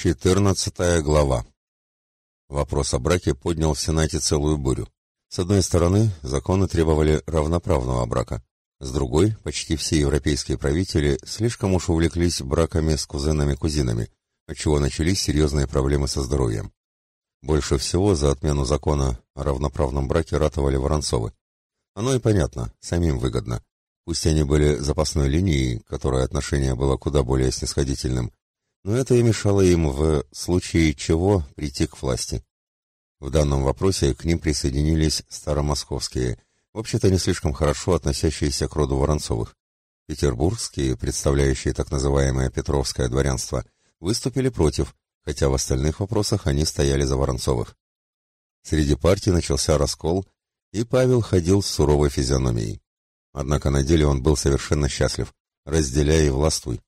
Четырнадцатая глава. Вопрос о браке поднял в Сенате целую бурю. С одной стороны, законы требовали равноправного брака. С другой, почти все европейские правители слишком уж увлеклись браками с кузенами-кузинами, отчего начались серьезные проблемы со здоровьем. Больше всего за отмену закона о равноправном браке ратовали Воронцовы. Оно и понятно, самим выгодно. Пусть они были запасной линией, которой отношение было куда более снисходительным, но это и мешало им в случае чего прийти к власти. В данном вопросе к ним присоединились старомосковские, вообще-то не слишком хорошо относящиеся к роду Воронцовых. Петербургские, представляющие так называемое Петровское дворянство, выступили против, хотя в остальных вопросах они стояли за Воронцовых. Среди партий начался раскол, и Павел ходил с суровой физиономией. Однако на деле он был совершенно счастлив, разделяя и властвуй.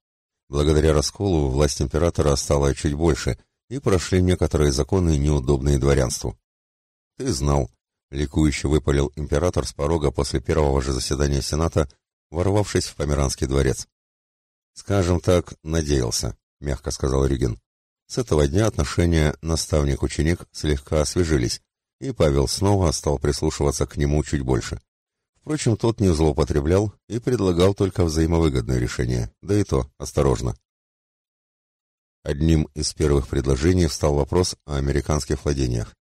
Благодаря расколу власть императора стала чуть больше, и прошли некоторые законы, неудобные дворянству. «Ты знал», — ликующе выпалил император с порога после первого же заседания Сената, ворвавшись в Померанский дворец. «Скажем так, надеялся», — мягко сказал Рюген. С этого дня отношения наставник-ученик слегка освежились, и Павел снова стал прислушиваться к нему чуть больше. Впрочем, тот не злоупотреблял и предлагал только взаимовыгодное решение, да и то осторожно. Одним из первых предложений встал вопрос о американских владениях.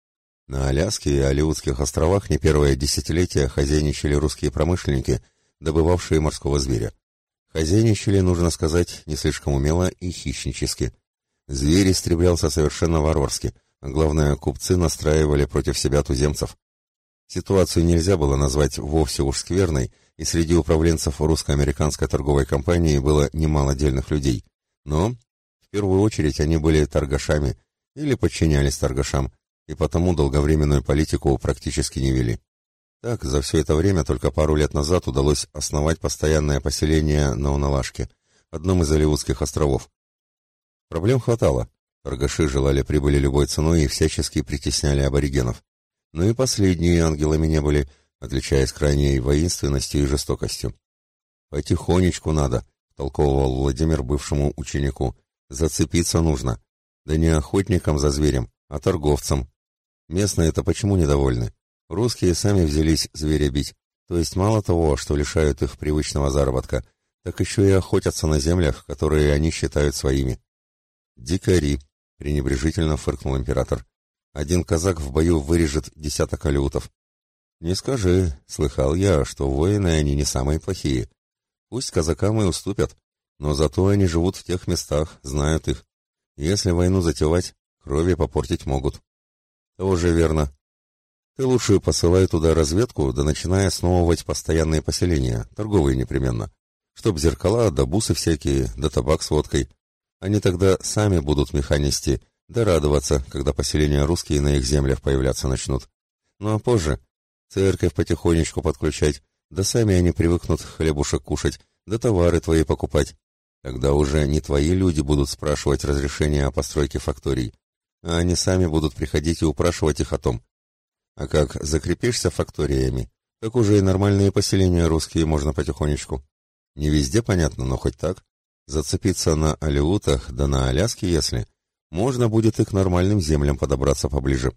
На Аляске и Алиутских островах не первое десятилетие хозяйничали русские промышленники, добывавшие морского зверя. Хозяйничали, нужно сказать, не слишком умело и хищнически. Зверь истреблялся совершенно варварски, а главное, купцы настраивали против себя туземцев. Ситуацию нельзя было назвать вовсе уж скверной, и среди управленцев русско-американской торговой компании было немало дельных людей. Но, в первую очередь, они были торгашами или подчинялись торгашам, и потому долговременную политику практически не вели. Так, за все это время только пару лет назад удалось основать постоянное поселение на Уналашке, одном из Оливудских островов. Проблем хватало. Торгаши желали прибыли любой ценой и всячески притесняли аборигенов но и последние ангелами не были, отличаясь крайней воинственностью и жестокостью. «Потихонечку надо», — толковывал Владимир бывшему ученику. «Зацепиться нужно. Да не охотникам за зверем, а торговцам. Местные-то почему недовольны? Русские сами взялись зверя бить. То есть мало того, что лишают их привычного заработка, так еще и охотятся на землях, которые они считают своими». «Дикари», — пренебрежительно фыркнул император. Один казак в бою вырежет десяток алютов. Не скажи, слыхал я, что воины они не самые плохие. Пусть казакам и уступят, но зато они живут в тех местах, знают их. Если войну затевать, крови попортить могут. Тоже верно. Ты лучше посылай туда разведку, да начиная основывать постоянные поселения, торговые непременно. Чтоб зеркала, да бусы всякие, да табак с водкой. Они тогда сами будут механисти, да радоваться, когда поселения русские на их землях появляться начнут. Ну а позже церковь потихонечку подключать, да сами они привыкнут хлебушек кушать, да товары твои покупать. Тогда уже не твои люди будут спрашивать разрешения о постройке факторий, а они сами будут приходить и упрашивать их о том. А как закрепишься факториями, так уже и нормальные поселения русские можно потихонечку. Не везде, понятно, но хоть так. Зацепиться на Алиутах, да на Аляске, если можно будет и к нормальным землям подобраться поближе.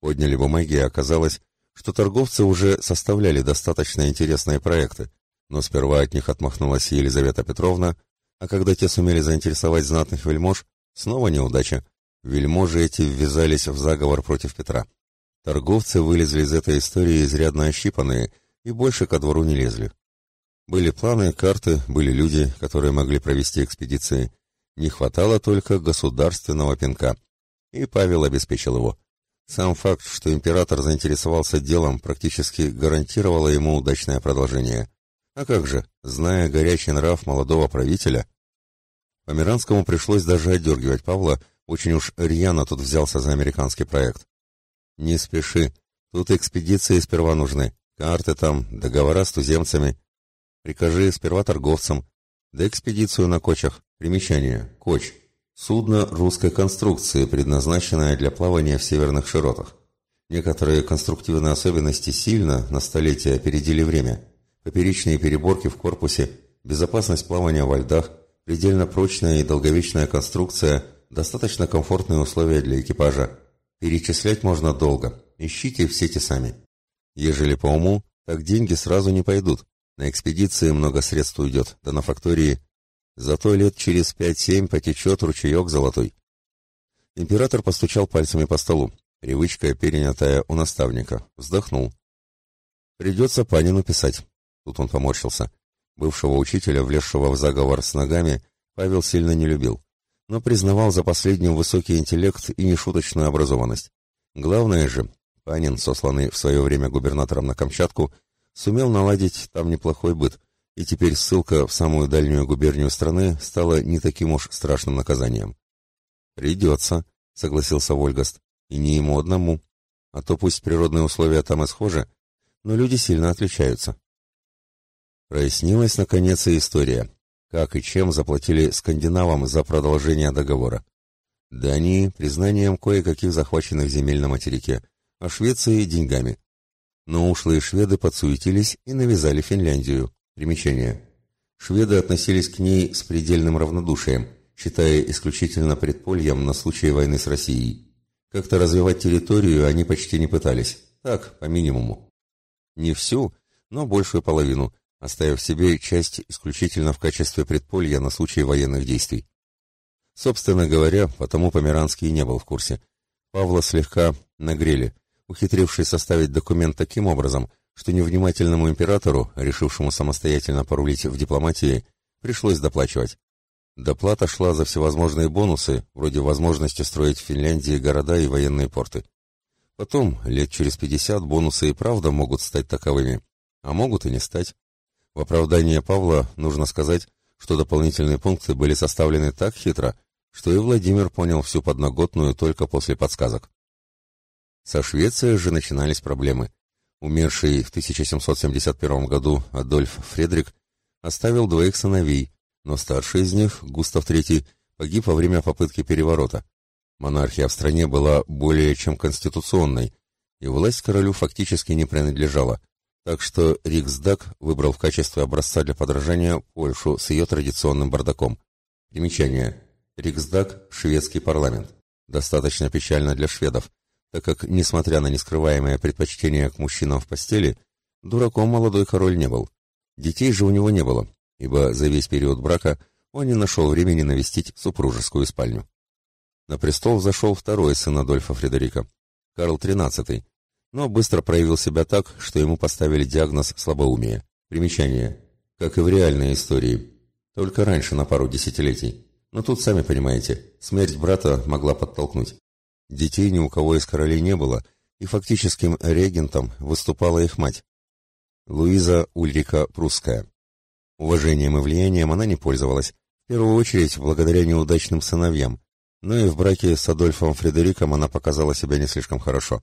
Подняли бумаги, и оказалось, что торговцы уже составляли достаточно интересные проекты, но сперва от них отмахнулась Елизавета Петровна, а когда те сумели заинтересовать знатных вельмож, снова неудача. Вельможи эти ввязались в заговор против Петра. Торговцы вылезли из этой истории изрядно ощипанные и больше ко двору не лезли. Были планы, карты, были люди, которые могли провести экспедиции, не хватало только государственного пинка. И Павел обеспечил его. Сам факт, что император заинтересовался делом, практически гарантировало ему удачное продолжение. А как же, зная горячий нрав молодого правителя, Померанскому пришлось даже отдергивать Павла, очень уж рьяно тут взялся за американский проект. «Не спеши, тут экспедиции сперва нужны, карты там, договора с туземцами. Прикажи сперва торговцам, да экспедицию на кочах, Примечание. Коч. Судно русской конструкции, предназначенное для плавания в северных широтах. Некоторые конструктивные особенности сильно на столетия опередили время. Поперечные переборки в корпусе, безопасность плавания во льдах, предельно прочная и долговечная конструкция, достаточно комфортные условия для экипажа. Перечислять можно долго, ищите в сети сами. Ежели по уму, так деньги сразу не пойдут. На экспедиции много средств уйдет, да на фактории. Зато лет через пять-семь потечет ручеек золотой. Император постучал пальцами по столу. Привычка, перенятая у наставника. Вздохнул. Придется Панину писать. Тут он поморщился. Бывшего учителя, влезшего в заговор с ногами, Павел сильно не любил, но признавал за последним высокий интеллект и нешуточную образованность. Главное же, Панин, сосланный в свое время губернатором на Камчатку, сумел наладить там неплохой быт, и теперь ссылка в самую дальнюю губернию страны стала не таким уж страшным наказанием. «Придется», — согласился Вольгаст, — «и не ему одному. А то пусть природные условия там и схожи, но люди сильно отличаются». Прояснилась, наконец, и история. Как и чем заплатили скандинавам за продолжение договора. Дании – признанием кое-каких захваченных земель на материке, а Швеции – деньгами. Но ушлые шведы подсуетились и навязали Финляндию. Примечание. Шведы относились к ней с предельным равнодушием, считая исключительно предпольем на случай войны с Россией. Как-то развивать территорию они почти не пытались. Так, по минимуму. Не всю, но большую половину, оставив себе часть исключительно в качестве предполья на случай военных действий. Собственно говоря, потому Померанский не был в курсе. Павла слегка нагрели, ухитрившись составить документ таким образом, что невнимательному императору, решившему самостоятельно порулить в дипломатии, пришлось доплачивать. Доплата шла за всевозможные бонусы, вроде возможности строить в Финляндии города и военные порты. Потом, лет через пятьдесят, бонусы и правда могут стать таковыми, а могут и не стать. В оправдание Павла нужно сказать, что дополнительные пункты были составлены так хитро, что и Владимир понял всю подноготную только после подсказок. Со Швецией же начинались проблемы. Умерший в 1771 году Адольф Фредрик оставил двоих сыновей, но старший из них, Густав III, погиб во время попытки переворота. Монархия в стране была более чем конституционной, и власть королю фактически не принадлежала, так что Риксдаг выбрал в качестве образца для подражания Польшу с ее традиционным бардаком. Примечание. Риксдаг – шведский парламент. Достаточно печально для шведов, так как, несмотря на нескрываемое предпочтение к мужчинам в постели, дураком молодой король не был. Детей же у него не было, ибо за весь период брака он не нашел времени навестить супружескую спальню. На престол взошел второй сын Адольфа Фредерика, Карл XIII, но быстро проявил себя так, что ему поставили диагноз слабоумия. Примечание. Как и в реальной истории. Только раньше, на пару десятилетий. Но тут, сами понимаете, смерть брата могла подтолкнуть. Детей ни у кого из королей не было, и фактическим регентом выступала их мать. Луиза Ульрика Прусская. Уважением и влиянием она не пользовалась, в первую очередь благодаря неудачным сыновьям, но и в браке с Адольфом Фредериком она показала себя не слишком хорошо.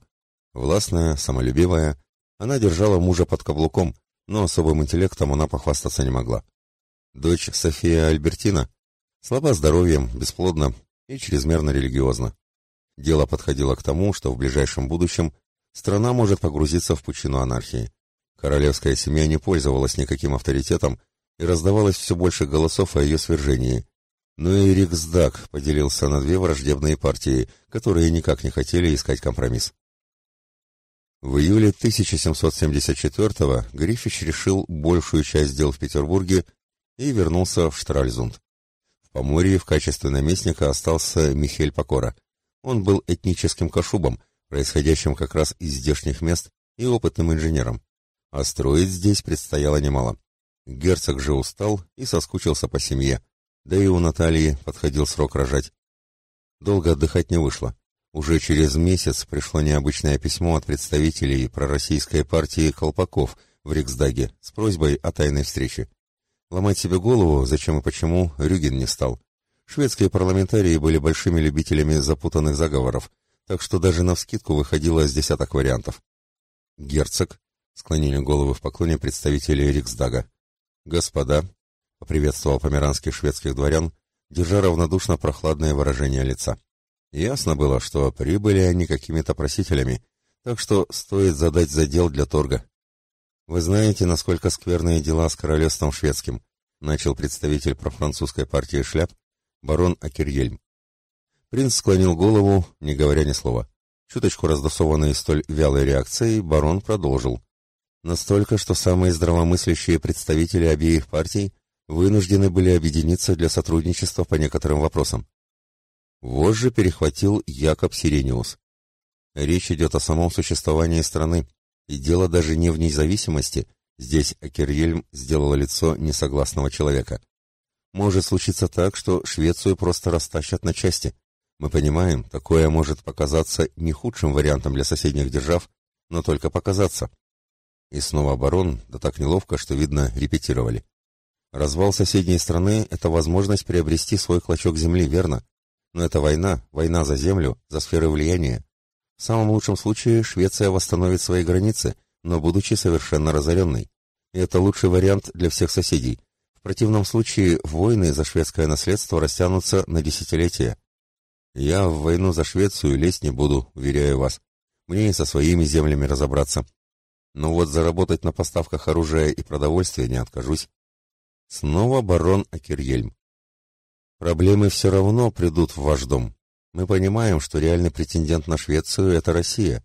Властная, самолюбивая, она держала мужа под каблуком, но особым интеллектом она похвастаться не могла. Дочь София Альбертина слаба здоровьем, бесплодна и чрезмерно религиозна. Дело подходило к тому, что в ближайшем будущем страна может погрузиться в пучину анархии. Королевская семья не пользовалась никаким авторитетом и раздавалось все больше голосов о ее свержении. Но и Риксдаг поделился на две враждебные партии, которые никак не хотели искать компромисс. В июле 1774-го Гриффич решил большую часть дел в Петербурге и вернулся в Штральзунд. В Поморье в качестве наместника остался Михель Покора. Он был этническим кашубом, происходящим как раз из здешних мест, и опытным инженером. А строить здесь предстояло немало. Герцог же устал и соскучился по семье, да и у Натальи подходил срок рожать. Долго отдыхать не вышло. Уже через месяц пришло необычное письмо от представителей пророссийской партии «Колпаков» в Риксдаге с просьбой о тайной встрече. Ломать себе голову, зачем и почему, Рюген не стал. Шведские парламентарии были большими любителями запутанных заговоров, так что даже навскидку выходило с десяток вариантов. «Герцог», — склонили головы в поклоне представители Риксдага. «Господа», — поприветствовал померанских шведских дворян, держа равнодушно прохладное выражение лица. Ясно было, что прибыли они какими-то просителями, так что стоит задать задел для торга. «Вы знаете, насколько скверные дела с королевством шведским», начал представитель профранцузской партии шляп, барон Акирьельм. Принц склонил голову, не говоря ни слова. Чуточку раздосованный столь вялой реакцией, барон продолжил. Настолько, что самые здравомыслящие представители обеих партий вынуждены были объединиться для сотрудничества по некоторым вопросам. Вожжи перехватил Якоб Сирениус. Речь идет о самом существовании страны, и дело даже не в независимости, здесь Акерьельм сделала лицо несогласного человека. Может случиться так, что Швецию просто растащат на части. Мы понимаем, такое может показаться не худшим вариантом для соседних держав, но только показаться. И снова оборон, да так неловко, что, видно, репетировали. Развал соседней страны — это возможность приобрести свой клочок земли, верно? Но это война, война за землю, за сферы влияния. В самом лучшем случае Швеция восстановит свои границы, но будучи совершенно разоренной. И это лучший вариант для всех соседей. Противном случае войны за шведское наследство растянутся на десятилетия. Я в войну за Швецию лезть не буду, уверяю вас. Мне и со своими землями разобраться. Но вот заработать на поставках оружия и продовольствия не откажусь. Снова барон Акирьельм. Проблемы все равно придут в ваш дом. Мы понимаем, что реальный претендент на Швецию – это Россия.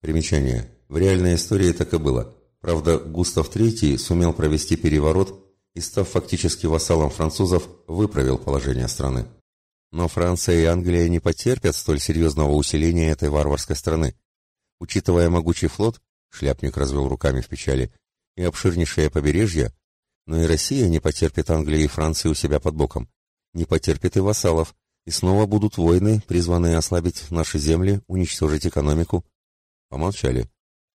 Примечание. В реальной истории так и было. Правда, Густав III сумел провести переворот и, став фактически вассалом французов, выправил положение страны. Но Франция и Англия не потерпят столь серьезного усиления этой варварской страны. Учитывая могучий флот, шляпник развел руками в печали, и обширнейшее побережье, но и Россия не потерпит Англии и Франции у себя под боком. Не потерпит и вассалов. И снова будут войны, призванные ослабить наши земли, уничтожить экономику. Помолчали.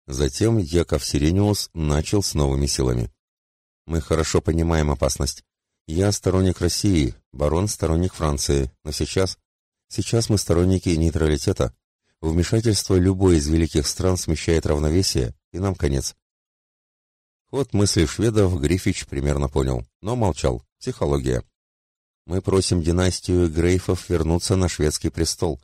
Затем Яков Сирениус начал с новыми силами. Мы хорошо понимаем опасность. Я сторонник России, барон сторонник Франции, но сейчас... Сейчас мы сторонники нейтралитета. Вмешательство любой из великих стран смещает равновесие, и нам конец. Ход мысли шведов Грифич примерно понял, но молчал. Психология. Мы просим династию Грейфов вернуться на шведский престол.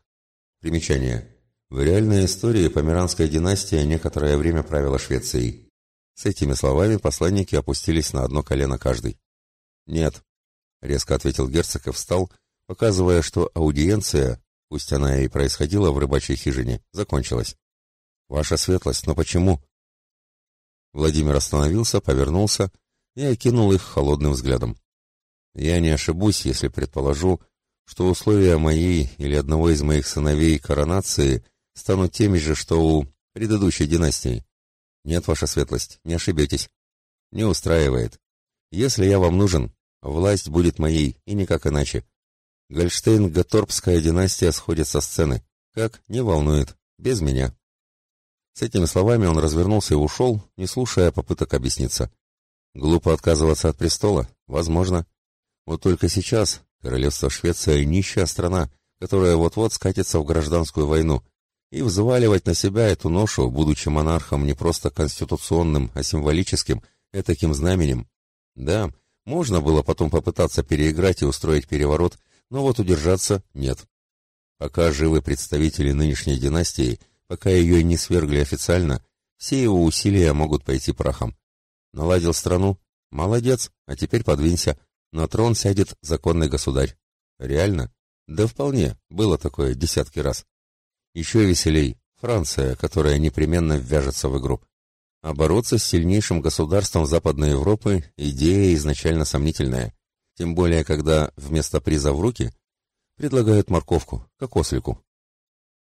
Примечание. В реальной истории Померанская династия некоторое время правила Швецией. С этими словами посланники опустились на одно колено каждый. «Нет», — резко ответил герцог и встал, показывая, что аудиенция, пусть она и происходила в рыбачьей хижине, закончилась. «Ваша светлость, но почему?» Владимир остановился, повернулся и окинул их холодным взглядом. Я не ошибусь, если предположу, что условия моей или одного из моих сыновей коронации станут теми же, что у предыдущей династии. Нет, ваша светлость, не ошибетесь. Не устраивает. Если я вам нужен, власть будет моей, и никак иначе. Гольштейн-Гаторпская династия сходит со сцены. Как? Не волнует. Без меня. С этими словами он развернулся и ушел, не слушая попыток объясниться. Глупо отказываться от престола? Возможно. Вот только сейчас королевство Швеция нищая страна, которая вот-вот скатится в гражданскую войну, и взваливать на себя эту ношу, будучи монархом не просто конституционным, а символическим, этаким знаменем. Да, можно было потом попытаться переиграть и устроить переворот, но вот удержаться нет. Пока живы представители нынешней династии, Пока ее не свергли официально, все его усилия могут пойти прахом. Наладил страну? Молодец, а теперь подвинься. На трон сядет законный государь. Реально? Да вполне, было такое десятки раз. Еще веселей. Франция, которая непременно ввяжется в игру. А бороться с сильнейшим государством Западной Европы – идея изначально сомнительная. Тем более, когда вместо приза в руки предлагают морковку, как ослику.